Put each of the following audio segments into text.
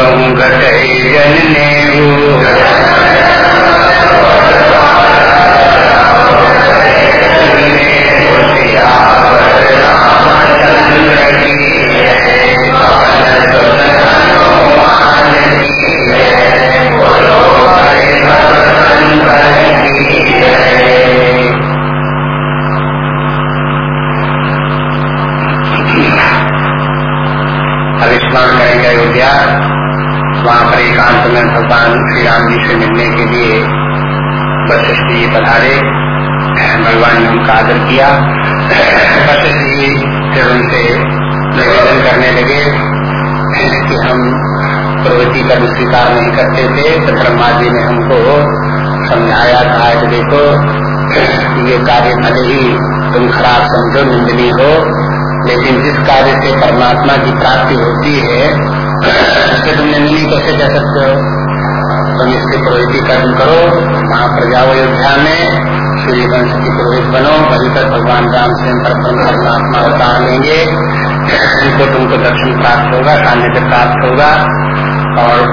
कबहू घटे जन वहाँ पर एकांत में भगवान श्री राम जी से मिलने के लिए वशिष्ठ जी पधारे। भगवान ने उनका आदर किया। वशिष्ठ जी फिर उनसे निवेदन करने लगे कि हम प्रवृत्ति का स्वीकार नहीं करते थे तो ब्रह्मा जी ने हमको समझाया, कहा, कि देखो, ये कार्य भले ही तुम खराब समझो, निंदनीय हो, लेकिन जिस कार्य से परमात्मा की प्राप्ति होती है उससे तुम निंदनीय कैसे कह सकते हो? तुम इसके पुरोहित कर्म करो। वहाँ पर जाओ अयोध्या में। सूर्य वंश की पुरोहित बनो। वहीं तक भगवान राम से परमात्मा अवतार लेंगे। उनको तुमको दर्शन प्राप्त होगा, सान्निध्य प्राप्त होगा। और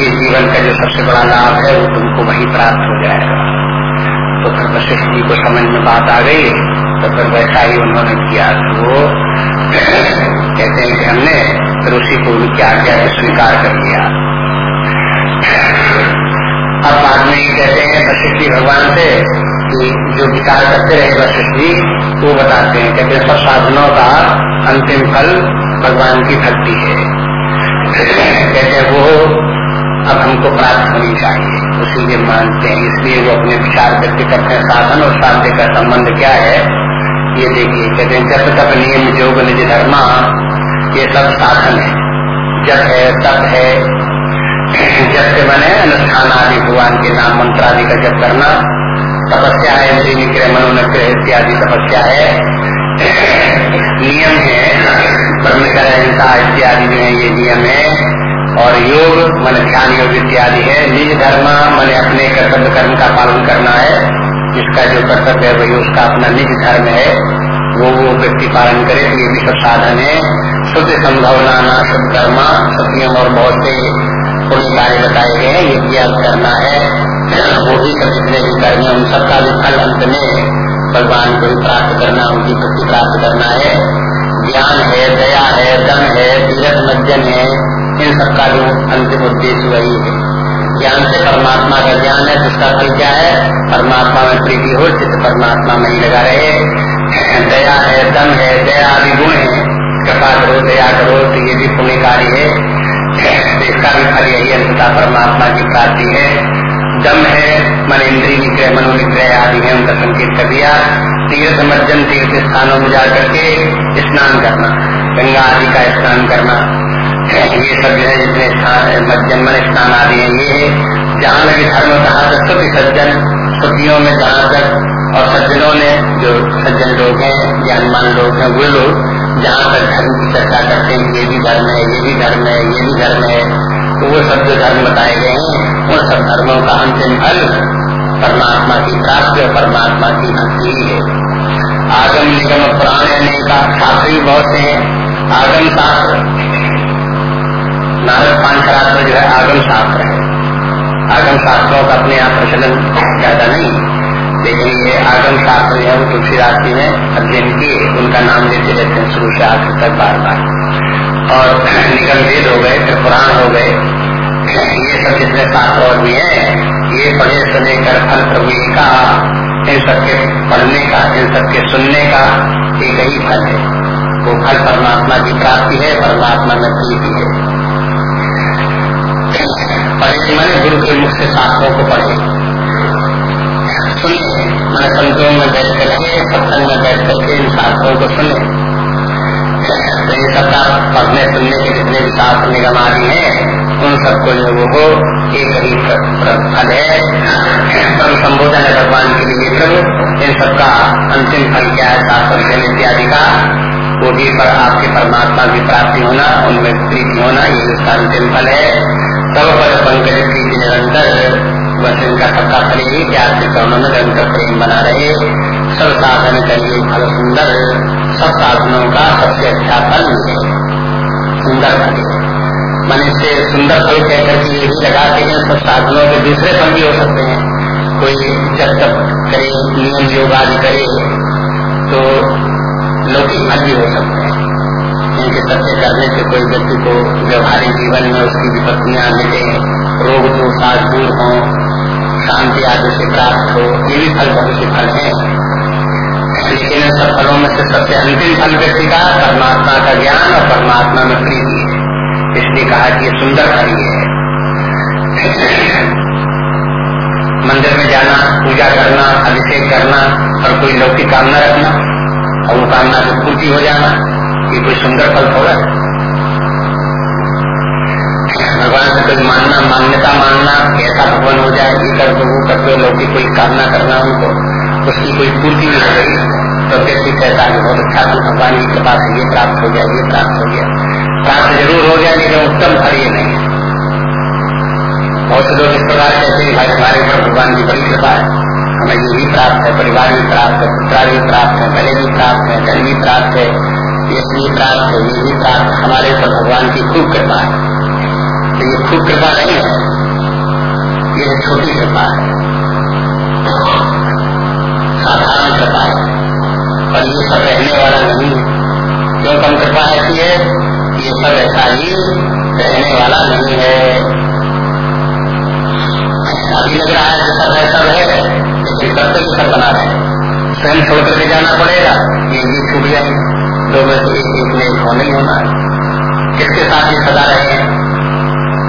ये जीवन का जो सबसे बड़ा लाभ है, वो तुमको वही प्राप्त हो जाएगा। तो फिर वशिष्ठ जी को समझ में बात आ गई। तो फिर वैसा ही उन्होंने किया। तो कहते हैं कि हमने उसी को उनकी आज्ञा को स्वीकार कर लिया। अब बाद में ये कहते हैं वशिष्ठ जी भगवान से कि जो विचार करते रहे वशिष्ठ जी, वो बताते हैं, कहते सब साधनों का अंतिम फल भगवान की भक्ति है। कहते वो अब हमको प्राप्त होनी चाहिए। उसी के मानते हैं, इसलिए वो अपने विचार व्यक्त करते हैं, साधन और साध्य का संबंध क्या है? ये देखिए कहते हैं, जब तक नियम योग निज धर्मा, ये सब साधन है। जब है, तप है। जब से बने अनुष्ठान आदि, भगवान के नाम मंत्र आदि का जप करना। तपस्या है, इंद्रिय निग्रह, मनोनग्रह इत्यादि तपस्या है। नियम है ब्रह्मचर्य अहिंसा इत्यादि है ये नियम है। और योग, मन ध्यान योग इत्यादि है। निज धर्म, मन अपने कर्तव्य कर्म का पालन करना है। जिसका जो कर्तव्य है, वही उसका अपना निज धर्म है। वो वो व्यक्ति पालन करे तो ये भी सब साधन है। शुद्ध संभावना शुद्ध कर्मा सत्यम और बहुत से पुण्य कार्य बताए गए ये यज्ञ करना है। वो भी सब जितने भी कर्म उन सबका भी फल अंत में भगवान को भी प्राप्त करना, उनकी प्रति प्राप्त करना है। ज्ञान है, दया है दम है, तीरथ मज्जन है, इन सबका जो अंतिम उद्देश्य वही है। ज्ञान से परमात्मा का ज्ञान है, जिसका फल क्या है? परमात्मा में प्रीति हो चित्त परमात्मा में ही लगा रहे। दया है दम है, दया आदि गुण है। कृपा करो, दया करो तो ये भी पुण्य कार्य है। इसका भी फल यही अंतता परमात्मा की प्राप्ति है। दम है, मन इंद्री निग्रह, मनोनिग्रह आदि है, उनका संकेत कर दिया। तीर्थ मज्जन तीर्थ स्थानों में जाकर के स्नान करना, गंगा आदि का स्नान करना। ये सब जो है जितने मध्यम मन स्नान आदि है। ये जहाँ लगे धर्म कहा तक स्तुति सज्जन स्तुतियों में जहाँ तक, और सज्जनों ने जो सज्जन लोग हैं ज्ञानमान लोग हैं, वे लोग जहाँ तक धर्म की चर्चा करते हैं, ये भी धर्म है, ये भी धर्म है, ये भी धर्म है तो वो सब जो धर्म बताए गए हैं, उन सब धर्मों का अंतिम फल परमात्मा की प्राप्ति और परमात्मा की भक्ति है आगम निगम पुराण का शास्त्र भी बहुत है। आगम शास्त्र नारद पांचरात्र जो है आगम शास्त्र है। आगम शास्त्रों का अपने यहाँ प्रचलन ज़्यादा नहीं। लेकिन ये आगम शास्त्र जो है, वो तुलसीदास जी ने अध्ययन किए। उनका नाम लेते रहते हैं शुरू से आखिर तक बार बार और निगम वेद हो गए, फिर पुराण हो गए। ये सब जितने शास्त्र और भी है, ये पढ़े सुने कर फल प्रभु का इन सबके पढ़ने का, इन सबके सुनने का एक ही फल है। वो फल परमात्मा की प्राप्ति है, परमात्मा में प्रीति है। पढ़े मैंने गुरु के मुख से शास्त्रों को पढ़े। सुने मैंने संतों में बैठ करके सत्संग में बैठ करके इन शास्त्रों को सुने। तो ये पढ़ने, सुनने के जितने भी शास्त्र निगम आदि है, उन सबको जो वो हो, एक ही फल है। परम संबोधन है भगवान के लिए प्रभु। इन सबका अंतिम फल क्या है शास्त्र इत्यादि का? वो भी पर आपके परमात्मा की प्राप्ति होना, उनमें प्रीति होना, ये उसका अंतिम फल है। सब पद पंकज प्रीति निरंतर बस इनका सबका फल यही कि आपके चरणों में निरंतर प्रेम बना रहे सब साधन करिए, फल सुंदर, सब साधनों का सबसे अच्छा फल है सुंदर फल। मन इससे सुंदर फल कहकर के ये भी लगा के सब साधनों के दूसरे फल भी हो सकते हैं। कोई जब तक करे नियम योग आदि करे तो लौकिक फल भी हो सकते हैं। इनके सत्य करने से कोई व्यक्ति को व्यवहारिक जीवन में उसकी विपत्तियाँ मिले रोग दोषाद दूर हो, शांति आदि से प्राप्त हो, ये भी फल बहुत से फल है। लेकिन सब फलों में से सबसे अंतिम फल व्यक्ति का परमात्मा का ज्ञान और परमात्मा में प्रीति है। इसलिए कहा कि ये सुंदर फल है मंदिर में जाना, पूजा करना, अभिषेक करना और कोई लौकिक कामना रखना, और वो कामना की पूर्ति हो जाना। ये कोई सुंदर फल थोड़ा भगवान से कोई मानना मान्यता मानना कैसा भगवान हो जाए ये कर दो वो कर दो लोग की कोई कामना करना उनको, उसकी कोई पूर्ति नहीं हो गई तो व्यक्ति कहता है बहुत अच्छा तो भगवान की कृपा से ये प्राप्त हो गया, ये प्राप्त हो गया। प्राप्त ज़रूर हो गया, लेकिन उत्तम फल ये नहीं बहुत से लोग इस प्रकार कहते हैं भाई, हमारे ऊपर भगवान की बड़ी कृपा है। हमें ये भी प्राप्त है, परिवार भी प्राप्त है, पुत्रा भी प्राप्त है, बड़े भी प्राप्त है, धन भी प्राप्त है ये भी प्राप्त है, ये भी प्राप्त हमारे ऊपर भगवान की खूब कृपा है। तो ये खूब कृपा नहीं है, ये छोटी कृपा है। साधारण कृपा है। और ये सब रहने वाला नहीं है। क्यों कम कृपा ऐसी है? ये सब ऐसा ही रहने वाला नहीं है। अभी लग रहा है सब ऐसा है लेकिन सब तक सब बना रहे स्वयं छोड़ करके जाना पड़ेगा, ये भी छूट जाएँगे। दो से एक एक में होना ही होना है। किसके साथ ये सदा रहे हैं?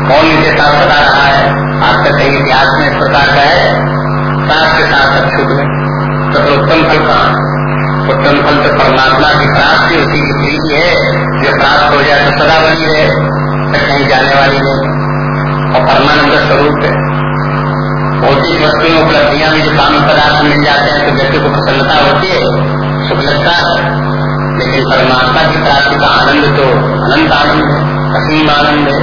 कौन इनके साथ सदा रहा है? आज तक कहीं इतिहास में इस प्रकार का है? साथ के साथ छूट में तो उत्तम फल कहाँ? उत्तम फल तो परमात्मा की प्राप्ति उसी की प्रीति है। जो प्राप्त हो जाए तो सदा बनी रहे। फिर कहीं जाने वाली नहीं। और परमानंद स्वरूप है। भौतिक वस्तुओं उपलब्धियाँ भी जो काम पदार्थ मिल जाते हैं तो व्यक्ति को प्रसन्नता होती है, सुख लगता है। लेकिन परमात्मा की प्राप्ति का आनंद तो अनंत आनंद है असीम आनंद है।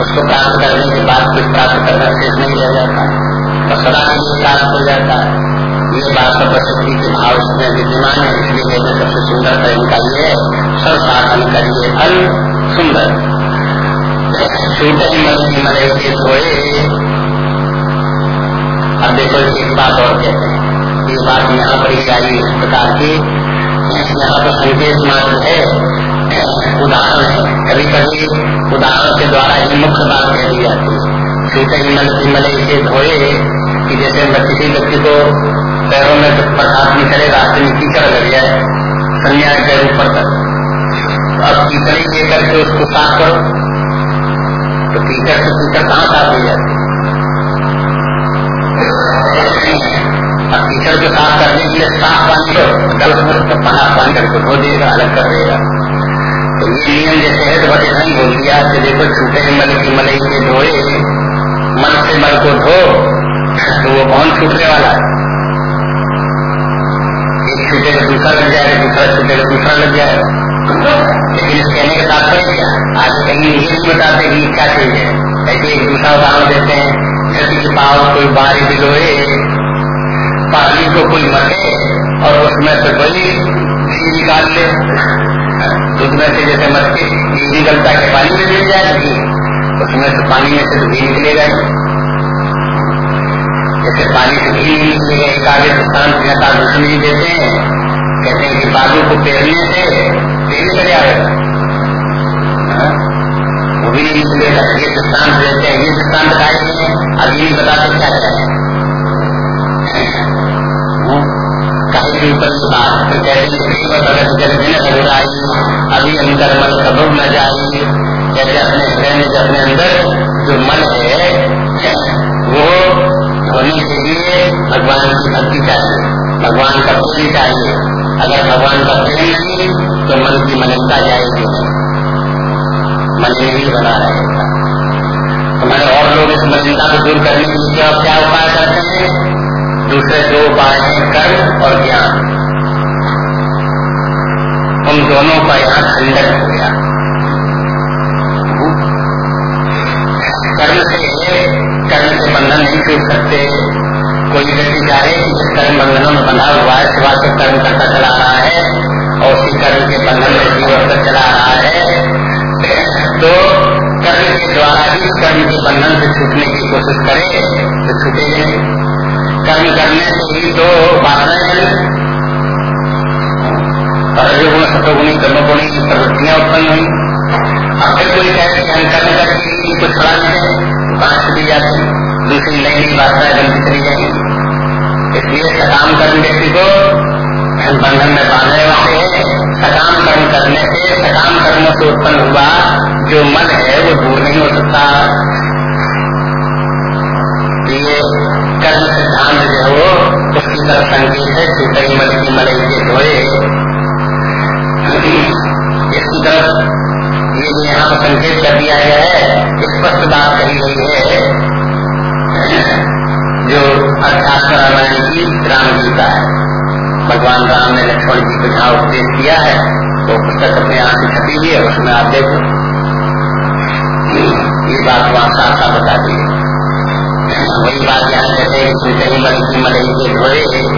उसको प्राप्त करने के बाद कुछ प्राप्त करना शेष नहीं रह जाता। और सदा के लिए प्राप्त हो जाता है। ये बात तो प्रसिद्धि के भाव उसमें विद्यमान है, इसलिए कहते सबसे सुंदर प्रेम का ये सब साधन करिए फल सुंदर छूटे मन की मरे के सोए। बात और कहते हैं। ये बात यहाँ पर ही आई इस प्रकार की। यहाँ पर संकेत मात्र है उदाहरण है कभी कभी उदाहरण के द्वारा ही मुख्य बात कह दी जाती है छूटे मल मल से धोए कि जैसे किसी व्यक्ति को पैरों में प्रसाद नहीं करे रास्ते में कीचड़ लग जाए संज्ञा के ऊपर तक तो अब कीचड़ ही करके उसको साफ़ करो। तो कीचड़ से कीचड़ कहाँ साफ़ हो जाती है और कीचड़ को साफ़ करने के लिए साफ़ पानी को गल तो पना पानी करके धो देगा अलग कर देगा। तो ये नियम जैसे है तो बस इतना ही बोल दिया कि देखो छूटे मल की मलई के धोए मन से मल को धो तो वो कौन छूटने वाला है? एक छूटे का दूसरा लग जाएगा, दूसरा छूटे का दूसरा लग जाएगा। लेकिन इस कहने का तात्पर्य क्या। आज कहीं ये नहीं बताते कि क्या चीज़ है। ऐसे एक दूसरा उदाहरण देते हैं, जैसे कि पाओ कोई बारी बिलोए पानी को कोई मटे और उसमें से कोई घी निकाल ले दूध में से जैसे मत के घी निकलता है पानी में मिल जाएगी, उसमें से पानी में से घी निकलेगा जैसे पानी से घी निकलेगा, एक आगे दृष्टान जैसा दूसरे नहीं देते हैं। कहते हैं कि बालू को पेरने से तेल निकल जाएगा। हाँ? वो भी निकलेगा, ये दृष्टांत देते हैं, ये दृष्टांत का अभी नहीं बताते क्या क्या कहीं अभी अंदर मन कबूल न जाए जैसे अपने हृदय में अपने अंदर जो मन है वो होने के लिए भगवान की भक्ति चाहिए भगवान का प्रेम चाहिए अगर भगवान का प्रेम नहीं तो मन की मलिनता जाएगी मन नहीं बना रहेगा हमारे और लोग इस मलिनता को दूर करने के लिए क्या उपाय करते हैं? दूसरे दो उपाय हैं कर्म और ज्ञान। उन दोनों का यहाँ खंडन हो गया। कर्म से कर्म से बंधन नहीं छूट सकते। कोई व्यक्ति चाहे कर्म बंधनों में बंधा हुआ है सिवा से कर्म करता चला रहा है, और उसी कर्म के बंधन में जीवन तक चला रहा है। तो कर्म के द्वारा ही कर्म के बंधन से छूटने की कोशिश करे तो छूटेंगे। कर्म करने से ही तो वासनाएँ रजोगुण सतोगुणी कर्मगुणी प्रवृत्तियाँ उत्पन्न हुई अब फिर कोई कहे कि हम कर्म करके छुड़ा नहीं बात दी जाती दूसरी नई नई वासनाएँ बनती चली जाएँगी इसलिए सकाम कर्म व्यक्ति को बंधन में बांधने वाले है सकाम कर्म करने से सकाम कर्मों से उत्पन्न हुआ जो मन है, वो दूर नहीं हो सकता। ये कर्म है तरफ़ संकेत है सुतई मल की मलई के धोए। इसकी तरफ़ ये जो यहाँ पर संकेत कर दिया गया है, स्पष्ट बात कही गई है, जो अध्यात्म रामायण की राम गीता है। भगवान राम ने लक्ष्मण जी को जहाँ उपदेश किया है, वो पुस्तक अपने यहाँ से छपी हुई है, उसमें आप देखो। ये बात वहाँ साफ़ साफ़ बता दी वही बात यहाँ कहते हैं कि कहीं मल की मलई के धोए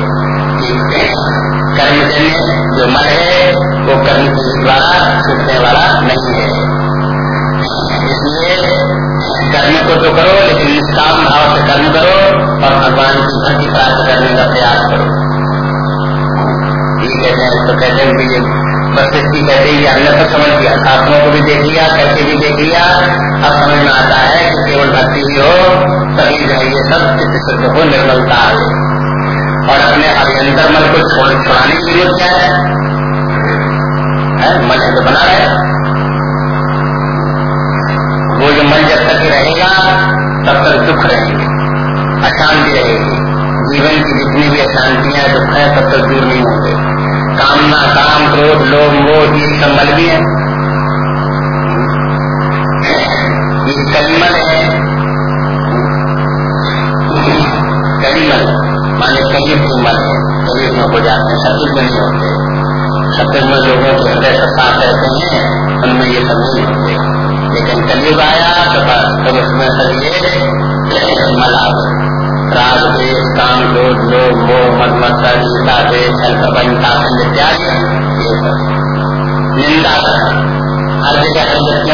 जो मल है, वो कर्म के द्वारा, छूटने वाला नहीं है। इसलिए कर्म को तो करो, लेकिन निष्काम भाव से कर्म करो और भगवान की भक्ति प्राप्त करने का प्रयास करो। कहते हैं तो कहते हैं बस इसकी कहते ही हमने तो समझ लिया। शास्त्रों को भी देख लिया करके भी देख लिया। अब समझ में आता है कि केवल भक्ति ही हो तभी जो है ये सब चित्त शुद्ध हो निर्मलता आए और अपने अभियंतर मन को छोड़ छुड़ाने की ज़रूरत क्या है, है? मन तो बना रहे। वो जो मन जब तक रहेगा तब तक दुख रहेंगे अशांति रहेगी। जीवन की जितनी भी अशांतियाँ दुख है तब तक दूर नहीं होंगे। कामना, काम, क्रोध, लोभ, मोह, ये संबल भी है। ये कलिमल है। कलिमल, माने कलयुग के मल है। कलयुग में हो जाते हैं सतयुग में नहीं होते सतयुग में लोगों के हृदय सब साथ रहते हैं उनमें ये सब नहीं होते। लेकिन कलयुग आया तो बस तो उसमें सब ये, मल आ गए राग देश काम लोग मोह मत मत्सर गीता देश अल्पन इत्यादि निंदा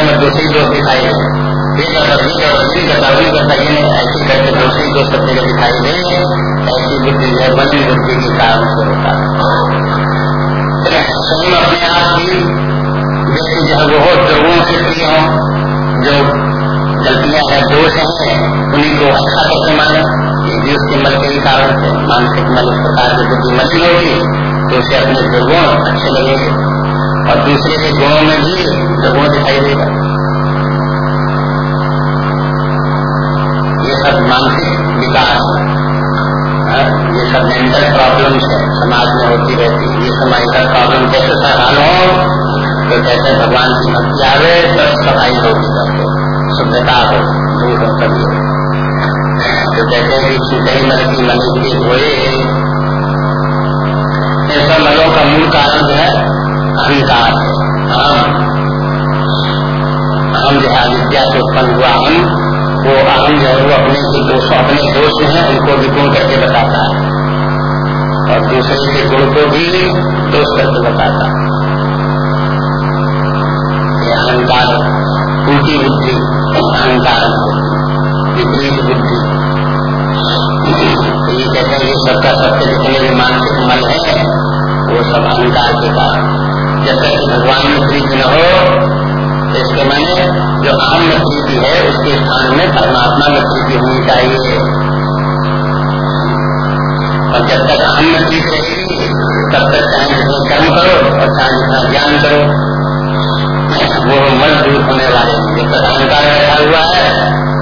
में दूसरी दिखाई दे ऐसी करके दूसरी सब जगह दिखाई दे ऐसी बुद्धि है। बनी बुद्धि के कारण से होता है अपने आप व्यक्ति जो है वो दुर्गुण से प्रिय हो जो गलतियाँ है, दोष है, उन्हीं को अच्छा कैसे माने, ये भी उसके मल के ही कारण से मानसिक मल इस प्रकार की बुद्धि मली होगी तो उसे अपने दुर्गुण अच्छे लगेंगे। और दूसरे के गुणों में भी दुर्गुण दिखाई देगा। ये सब मानसिक विकास ये सब मेंटल प्रॉब्लम्स है, समाज में होती रहती है। ये समाज का प्रॉब्लम कैसे सहाल हो तो कैसे भगवान की भक्ति आवे तो सफ़ाई होगी। करके शुद्धता हो दूर हो तो कहते हैं कि छूटे मल की मनी के होए ऐसा मलों का मूल कारण जो है, अहंकार है। हम हम जो है, अविद्या से उत्पन्न हुआ हम वो अहम जो है, वो अपने के दोष, अपने दोष है, उनको विगुण करके बताता है। और दूसरे के गुण को भी दोष करके बताता है अहंकार उल्टी बुद्धि, अहंकार ये कहते हैं सबका सत्य जितने भी मानसिक मल है, वो सब अहंकार के कारण तक भगवान में प्रीति न हो, इसके मैंने जो अहम में प्रीति है, उसके स्थान में परमात्मा में प्रीति होनी चाहिए। और जब तक अहम में प्रीति रहेगी तब तक चाहे जितना कर्म करो और चाहे जितना ज्ञान करो। वो मन दूर होने वाले जब तक अहंकार हुआ है,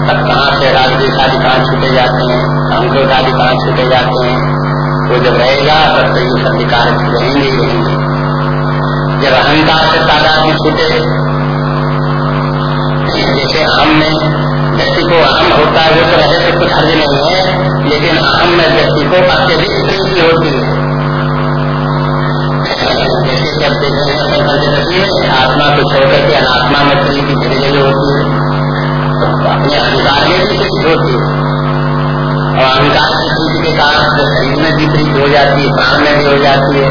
तब कहाँ से राजदेश आदि कहाँ छूटे जाते हैं अहंकृत आदि कहाँ छूटे जाते हैं। वो जब रहेगा, तब तो ये विकार रहेंगे ही रहेंगे। जब अहंकार से तादाद में छूटे, जैसे अहम में व्यक्ति को अहम होता है, वो तो रहे तो कुछ हर्ज नहीं है, लेकिन अहम में व्यक्ति को अत्यधिक है जैसे जब देखते हैं पंचदशी में आत्मा को छोड़कर के अनात्मा में प्रीति धीरे धीरे होती है। अपने अहंकार में भी प्रीति होती है और अहंकार की प्रीति के कारण शरीर में भी प्रीति हो जाती है, प्राण में भी हो जाती है,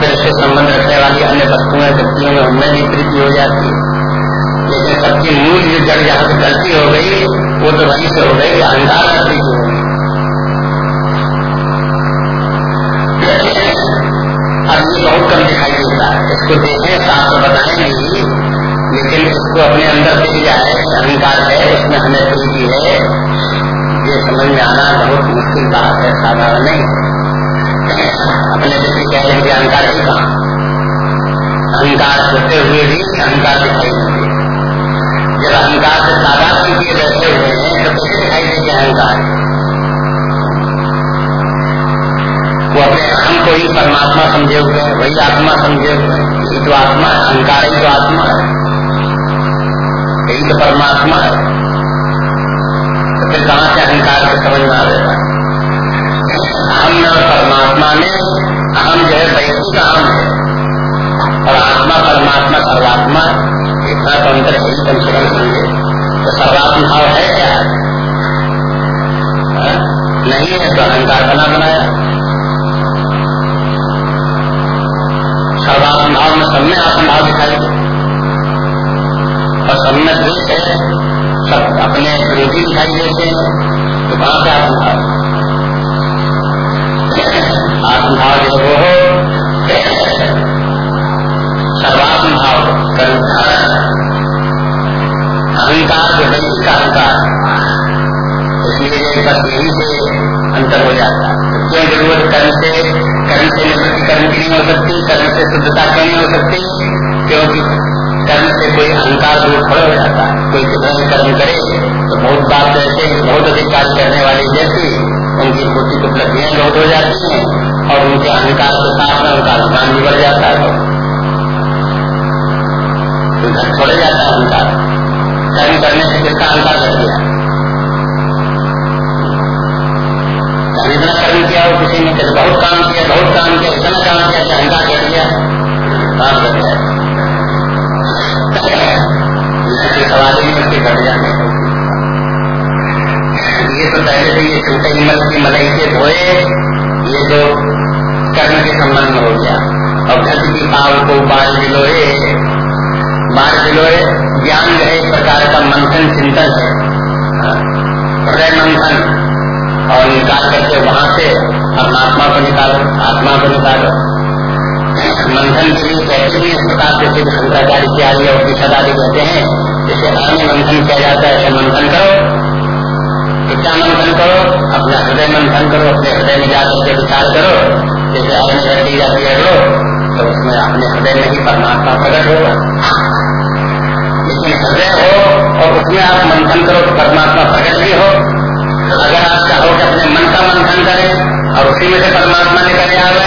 फिर उससे संबंध रखने वाली अन्य वस्तुएँ, व्यक्तियों में उनमें भी प्रीति हो जाती है। लेकिन सबकी मूल जो जड़ जहाँ से गलती हो गई, वो तो वहीं से हो गई, अहंकार गलती हो गई अब ये बहुत कम दिखाई इसको देखें शास्त्र बताएँगे लेकिन उसको अपने अंदर से दिख जाए अहंकार है, उसमें हमें प्रीति है। ये समझ में आना बहुत मुश्किल बात है, साधारण नहीं। अपने व्यक्ति कह रहे हैं अहंकार ही कहा अहंकार होते हुए भी अहंकार दिखाई देते जब अहंकार से तादाद के लिए बैठे हुए हैं तो कैसे दिखाई देते अहंकार? वो अपने अहम को ही परमात्मा समझे हुए वही आत्मा समझे हुए हैं तो आत्मा है अहंकार ही तो आत्मा है। यही तो परमात्मा है। तो फिर कहाँ से अहंकार को समझ में आ जाएगा अहम और परमात्मा में, अहम जो है व्यक्ति का अहम है। और आत्मा परमात्मा सर्वात्मा है। इतना तो अंतर है कम से कम समझे तो सर्वात्म भाव है क्या? हा? नहीं है तो अहंकार बना बनाया। में सब में दिखाई दे और सब में है सब अपने विरोधी दिखाई देते हैं तो कहाँ से आत्मभाव। आत्मभाव जो वो हो सर्वात्म भाव अहंकार जो है इसका अहंकार। इसलिए बस यही से अंतर हो जाता है। क्यों ज़रूरत कर्म से कर्म से कर्म की नहीं हो सकती, कर्म से शुद्धता क्यों नहीं हो सकती? क्योंकि कर्म से कोई अहंकार दूर खड़ा हो जाता है। कोई कितना कर्म करे तो बहुत बात ऐसे, बहुत अधिक कार्य करने वाले व्यक्ति, उनकी बुद्धि उपलब्धियाँ बहुत हो जाती हैं, और उनके अहंकार के साथ में उनका अभिमान भी बढ़ जाता है। तो घर छोड़े जाता है अहंकार। कर्म करने से किसका अहंकार लग गया? कर्म किया और किसी ने किसी बहुत काम किया बहुत काम किया इतना काम किया कि अहंकार कर दिया काम कर दिया घट ये तो पहले से ये छोटे हिम्मत की मलई से धोए ये जो कर्म के संबंध में हो गया। और घर की पाव को बाल दिलोए बार दिलोए ज्ञान है एक प्रकार का मंथन चिंतन है। हाँ, हृदय मंथन। परमात्मा को निकालो, आत्मा को निकालो। मंथन कहते भी इस प्रकार से सिद्ध शंकराचार्य की आदि और आदि कहते हैं, जैसे अन्य मंथन किया जाता है, ऐसे मंथन करो। क्या मंथन करो, अपना हृदय मंथन करो, अपने हृदय में जाकर के विचार करो, जैसे रख दी जाती है लो तो उसमें अपने हृदय में ही परमात्मा प्रकट होगा। लेकिन हृदय हो और उसमें आप मंथन करो तो परमात्मा प्रकट भी हो। अगर आप चाहो कि अपने मन का मंथन करें और उसी में से परमात्मा निकल आ आवे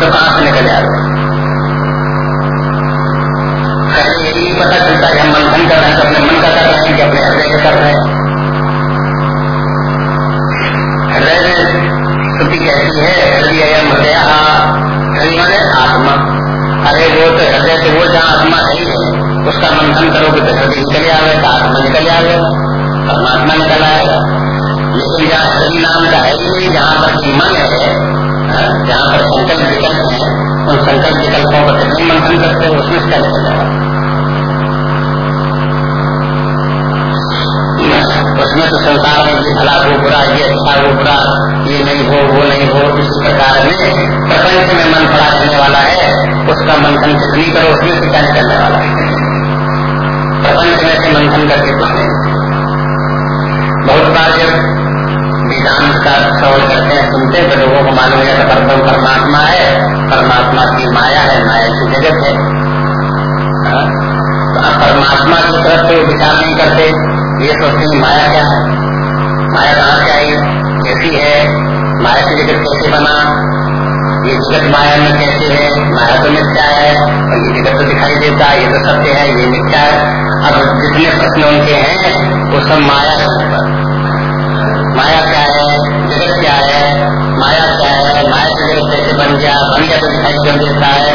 तो कहाँ से निकल जाएगा पहले यही पता चलता है हम मंथन कर रहे हैं तो अपने मन का कर रहे हैं कि अपने हृदय का कर रहे हैं। हृदय स्तुति कहती है, हृदय हृदय हृदय आत्मा। अरे वो तो हृदय से वो जहाँ आत्मा है, उसका मंथन करोगे तो हृदय निकल आवे तो आत्मा निकल आवे परमात्मा निकल आएगा लेकिन जहाँ हरि नाम का है ही नहीं जहाँ पर मन है जहाँ पर संकल्प विकल्प है, उन संकल्प विकल्पों का कितने मंथन करते हैं उसमें क्या निकल जाएगा उसमें तो संसार में ये भला वो बुरा, ये अच्छा वो बुरा, ये नहीं हो, वो नहीं हो, इसी प्रकार में प्रपंच में मन पड़ा रहने वाला है, उसका मंथन कितनी करो, उसमें से क्या निकलने वाला है? प्रपंच में से मंथन करके कुछ नहीं। बहुत बार जब वेदांत का श्रवण करते हैं, सुनते हैं तो लोगों को मालूम है कि परम परमात्मा है, परमात्मा की माया है, माया की जगत है। हाँ? तो परमात्मा की तरफ़ तो विचार नहीं करते, ये सोचते हैं माया क्या है? माया कहाँ से आई? कैसी है? माया की जगत कैसे बना? ये जगत माया में कैसे है? माया तो मिथ्या है, और ये जगत तो दिखाई देता है, ये तो सत्य है, ये मिथ्या है। अब जितने प्रश्न उनके हैं, वो सब माया है। माया क्या है? जगत क्या है? माया क्या है? माया का जगत कैसे बन गया? बन गया तो दिखाई कर देता है,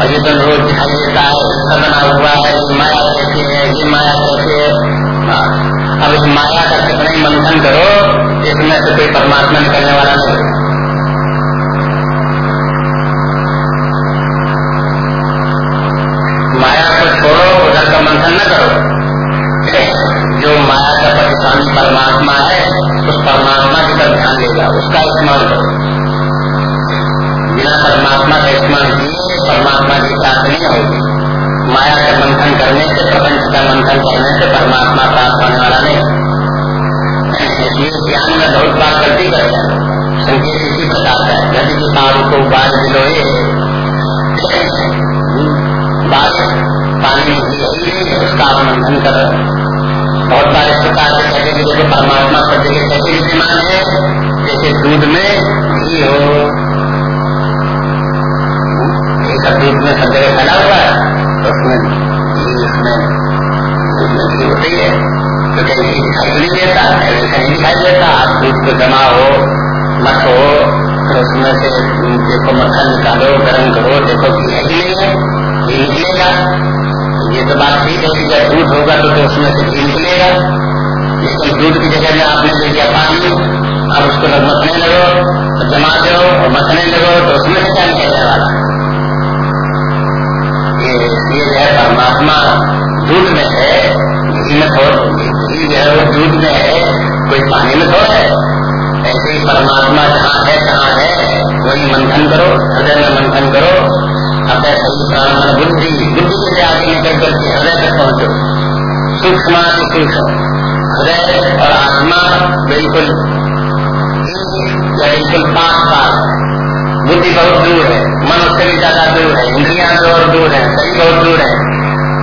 और ये तो रोज दिखाई देता है, इसका बना हुआ है, ये माया कैसे है, ये माया कैसे है? हाँ। अब इस माया का कितना ही मंथन करो, इसमें से कोई परमात्मा निकलने वाला नहीं। मंथन कर बहुत सारे प्रकार के कहते हैं जैसे परमात्मा सब जगह कैसे विद्यमान है, जैसे दूध में घी हो। एक दूध में सब जगह फैला हुआ है तो उसमें घी उसमें उसमें घी होती है। तो कहीं घी दिखाई नहीं देता कहीं दिखाई देता, आप दूध को जमा हो, मत हो फिर उसमें से देखो मक्खन निकालो, गर्म करो, देखो घी नहीं है, घी निकलेगा। ये तो बात ठीक है कि जब दूध होगा तो, तो उसमें से घी निकलेगा लेकिन दूध की जगह में आपने ले लिया पानी अब उसको लग मथने लगो तो जमा दो और मथने लगो तो उसमें से क्या निकलने वाला? ये ये जो है परमात्मा दूध में है घी में थोड़ा घी जो है वो दूध में है कोई पानी में थोड़ा है। ऐसे ही परमात्मा जहाँ है कहाँ है वही मंथन करो हृदय में मंथन करो। अपने प्राण बुद्धि बुद्धि से आगे निकल करके हृदय तक पहुंचो। सूक्ष्म सूक्ष्म। हृदय और आत्मा बिल्कुल बिल्कुल पास पास बुद्धि बहुत दूर है। मन उससे भी ज़्यादा दूर है। इंद्रिया और दूर है। सही बहुत दूर है।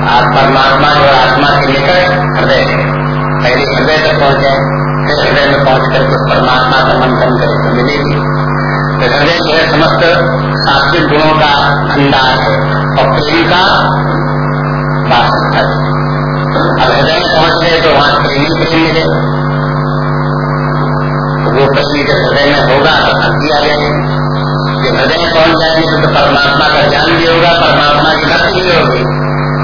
आप परमात्मा और आत्मा के लेकर हृदय पहले हृदय तक पहुँचे फिर हृदय में पहुँच करके परमात्मा का मंथन करें। तो मिलेगी। तो हृदय जो है समस्त सात्विक गुणों का भंडार है और प्रेम का वासस्थल अब हृदय में पहुँच गए तो वहाँ प्रेमी प्रेम मिले? वो प्रेमी जब हृदय में होगा तो भक्ति आ जाएगी। जब हृदय में पहुँच जाएँगे तो, तो परमात्मा का ज्ञान भी होगा परमात्मा की भक्ति भी होगी।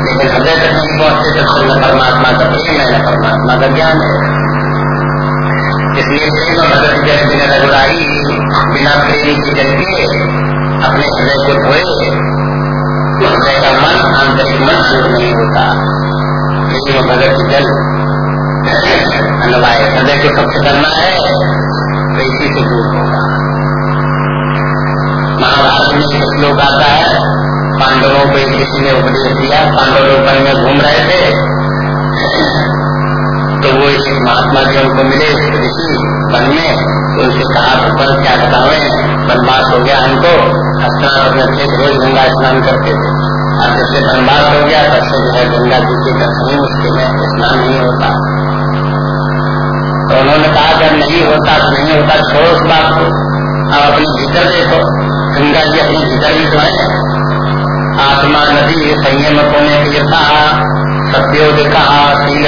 लेकिन हृदय तक नहीं पहुँचते तो न परमात्मा का प्रेम है न परमात्मा का ज्ञान है। इसलिए प्रेम और भगत जय बिना रघुराई, बिना प्रेम की जल अपने हृदय को धोए हृदय का मन आंतरिक मन शुद्ध नहीं होता। प्रेम और भगत जल अनुवाय। हृदय को स्वच्छ करना है तो इसी से दूर होगा। महाभारत में एक श्लोक आता है, पांडवों को एक किसी ने उपदेश दिया, पांडव लोग में घूम रहे थे। वो एक महात्मा जी उनको मिले, ऋषि वन में तो उनसे कहा पर क्या बतावे वनवास हो गया हमको। स्नान अपने थे रोज गंगा स्नान करते थे। अब जब से वनवास हो गया, तब से जो है गंगा जी के दर्शन मुश्किल है स्नान नहीं होता। तो उन्होंने कहा, जब नहीं होता तो नहीं होता, छोड़ो उस बात को। अब अपने भीतर देखो, गंगा जी अपने भीतर भी तो है। आत्मा नदी संयम कोने तीर्था सत्योदिका शील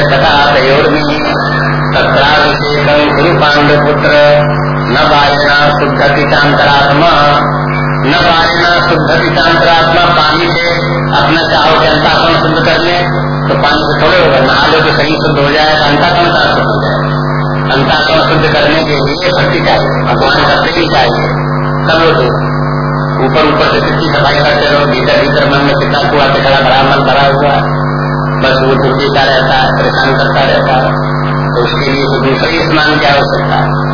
तत्राभिषेकम गुरु पांडव पुत्र न बाजना शुद्ध चांतरात्मा न बाजना शुद्ध चांतरात्मा पानी से। अपना चाहो कि अंताकरण शुद्ध कर ले तो पानी से थोड़े होगा। नहा लो तो सही शुद्ध हो जाएगा अंताकरण का शुद्ध हो जाएगा अंतात्मा शुद्ध करने के लिए भक्ति चाहिए। भगवान का प्रेम चाहिए। सब लोग ऊपर ऊपर से कितनी सफ़ाई करते रहो, भीतर भीतर मन में कितना कुआ कितना बड़ा मन भरा हुआ बस वो टूटता रहता है, परेशान करता रहता है। तो उसके लिए तो दूसरा ही स्नान की आवश्यकता है?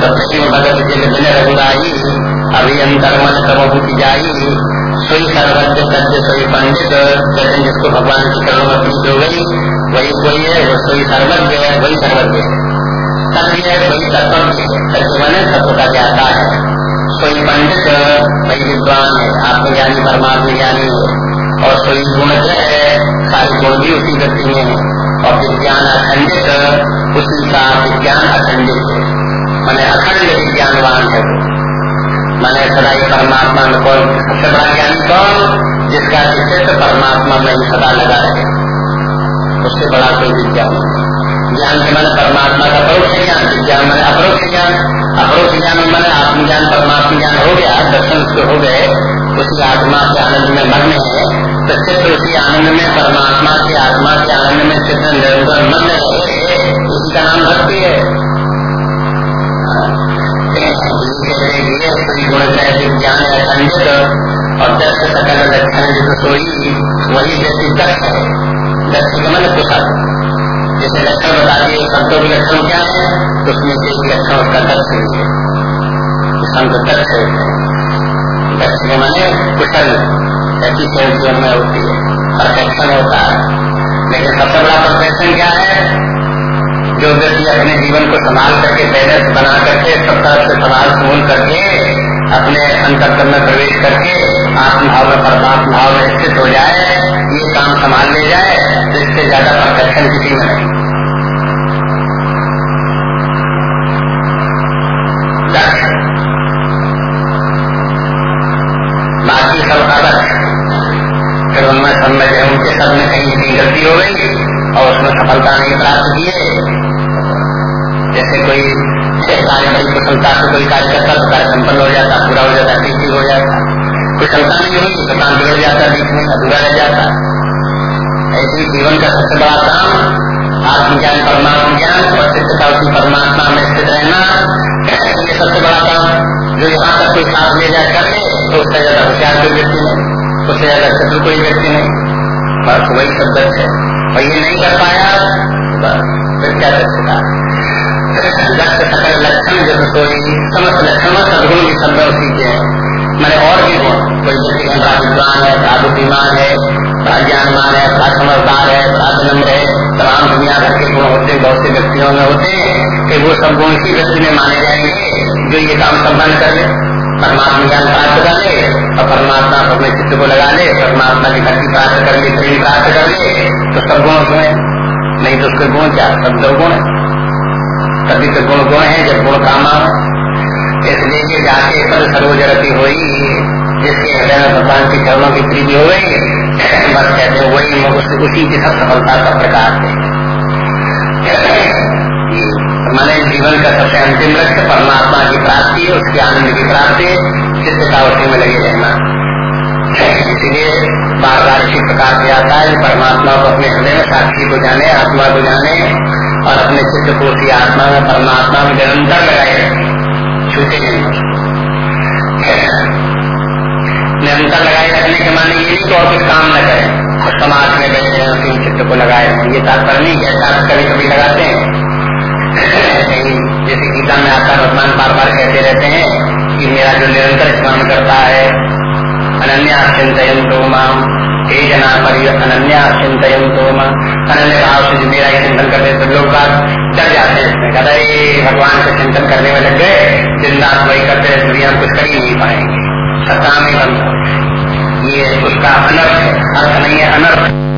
तो प्रेम भगत जिन बिन रघुराई अभी अंतर मन तब की जाई, सोई सर्वज्ञ सत्य सोई पंडित जैसे जिसको भगवान की करोड़ में प्रीत हो गई, वही कोई है, वो सोई सर्वज्ञ है, वही सर्वज्ञ है। सत्य है, वही तत्व सत्य मैंने तत्व का ज्ञाता है। सोई पंडित, वही विद्वान है। आत्मज्ञानी परमात्म ज्ञानी है। और सोई गुण है सारे भी उसी गति में है। और विज्ञान अखंडित उसी का विज्ञान अखंडित है। मैंने अखंड विज्ञानवान है मैंने सदा ही परमात्मा में कौन सबसे बड़ा ज्ञान कौन? जिसका विशेष परमात्मा में सदा लगा रहे। उससे बड़ा कोई विज्ञान ज्ञान के मैंने परमात्मा का परोक्ष ज्ञान, विज्ञान मैंने अपरोक्ष ज्ञान। अपरोक्ष ज्ञान में मैंने आत्मज्ञान, परमात्मा ज्ञान हो गया, दर्शन उसके हो गए, उसी आत्मा के आनंद में मग्न है। तो चित्र उसी आनंद में परमात्मा के आत्मा के आनंद में चित्र निरंतर मग्न है उसी का नाम भक्ति है। ज्ञान है खंडित और दस सकल लक्षण जो सोई, वही व्यक्ति दक्ष है। लक्षण मन कुशल जैसे लक्षण बता दिए, संतों के लक्षण क्या है तो उसमें से एक लक्षण उसका दक्ष है संत दक्ष दक्ष के माने कुशल एफिशियंसी में होती है। परफेक्शन होता है। लेकिन सबसे बड़ा परफेक्शन क्या है? जो व्यक्ति अपने जीवन को संभाल करके, बैलेंस बना करके सब तरफ़ से संभाल समूल करके, अपने अंतर में प्रवेश करके आत्मभाव में परमात्मा भाव में स्थित हो जाए, ये काम संभाल ले जाए तो इससे ज़्यादा परफेक्शन किसी में नहीं। बाकी सब अलग फिर उनमें सब में उनके सब में कहीं कहीं गलती हो गई, और उसमें सफलता नहीं प्राप्त किए जैसे कोई कार्य बड़ी कुशलता से कोई कार्य करता तो कार्य संपन्न हो जाता, पूरा हो जाता ठीक हो जाता। कुशलता नहीं हुई तो काम बिगड़ जाता, बीच में अधूरा रह जाता। ऐसे जीवन का सबसे बड़ा काम, आत्मज्ञान, परमात्मा ज्ञान, और चित्तता उसी परमात्मा में स्थित रहना, ये सबसे बड़ा काम। जो यहाँ तक कोई साथ ले जाए कर तो उससे ज़्यादा होशियार कोई व्यक्ति नहीं, उससे ज़्यादा शत्रु कोई व्यक्ति नहीं। बस वही सब दक्ष है। और ये नहीं कर पाया बस, फिर क्या दक्षता दक्ष सकल लक्षण जब कोई समस्त लक्षण सदगुण भी शब्द उसी के मैंने और भी कोई बड़ा विद्वान है बड़ा बुद्धिमान है ज्ञानमान है समझदार है नम्र है। तमाम दुनिया भर के गुण होते बहुत से व्यक्तियों में होते हैं कि वो सब गुण इसी व्यक्ति में माने जाएँगे जो ये काम संपन्न कर ले, परमात्मा ज्ञान प्राप्त कर ले और परमात्मा अपने चित्र को लगा ले, परमात्मा की भक्ति प्राप्त कर ले, प्रेम प्राप्त कर ले तो सब गुण उसमें नहीं तो उसके गुण क्या? सब दो गुण तभी तो गुण गुण है, जब गुण काम आए इसलिए कि जाके पद सरोजरती हुई, जिसके हृदय में भगवान की चरणों की प्रीति हो गई, बस कहते वही उसी की सब सफलता का प्रकार है। मैंने जीवन का सबसे अंतिम लक्ष्य परमात्मा की प्राप्ति उसके आनंद की प्राप्ति चित्त का उसी में लगे रहना। इसीलिए बार बार इसी प्रकार से आता है, परमात्मा को अपने हृदय में साक्षी को जाने आत्मा को जाने और अपने चित्त को उसी आत्मा में, परमात्मा में निरंतर लगाए छूटे नहीं निरंतर लगाए रखने के माने ये नहीं कि और कुछ काम न करें। और समाज में बैठे हैं, अपने चित्र को लगाए ये तात्पर्य नहीं है तात्पर्य कभी कभी लगाते हैं। जैसे गीता में आता भगवान बार बार कहते रहते हैं कि मेरा जो निरंतर स्नान करता है अनन्या चिंतन अत्यंत माम। हे जना पर अनन्या चिंतन तो अनन्य भाव से मेरा चिंतन करते। तो लोग बात डर जाते हैं इसमें कहता है भगवान का चिंतन करने में लग गए दिन रात वही करते दुनिया में कुछ कर ही नहीं पाएँगे। सत्ता में बंद ये उसका अनर्थ अर्थ नहीं है अनर्थ।